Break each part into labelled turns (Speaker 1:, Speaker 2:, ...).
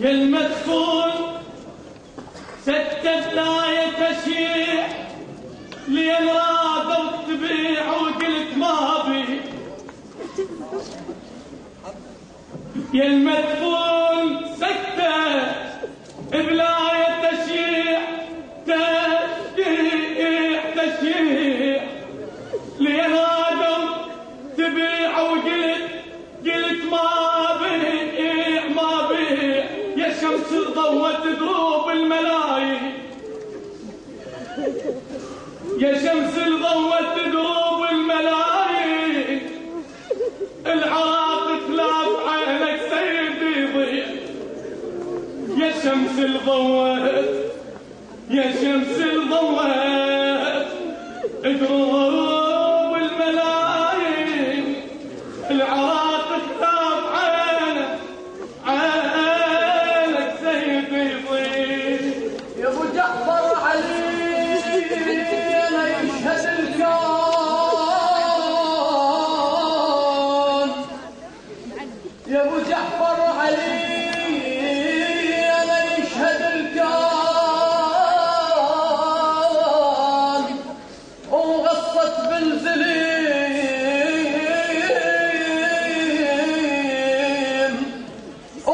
Speaker 1: يا المدفون ستة لا تشيع لين رادوا تبيع وقلت ما بي يا المدفون شمس ضوت دروب الملايين. يا شمس ضوت دروب الملايين. العراق خلاف عينك سيدي ضيع يا شمس ضوت يا شمس ضوت دروب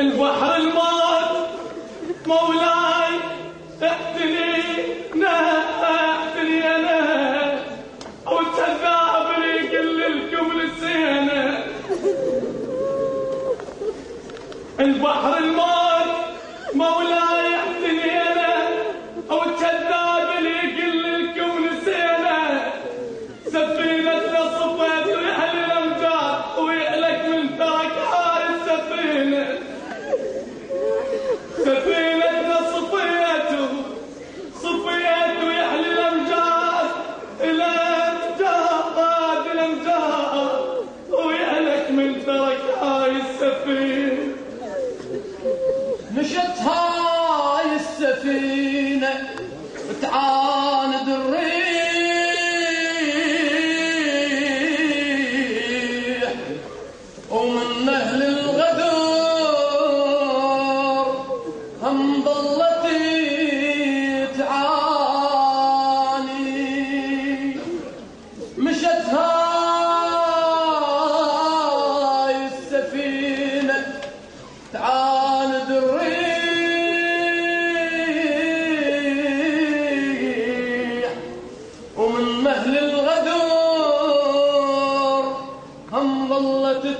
Speaker 1: البحر الموت. مولاي اعتني أنا اعتني أنا. وتذاب لي كل لكم لسينا البحر الموت. مولاي.
Speaker 2: مشت هاي السفينة وتعاند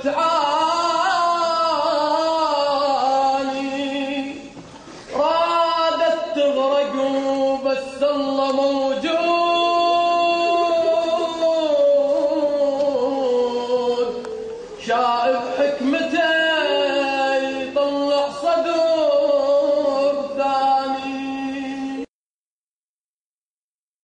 Speaker 2: to all.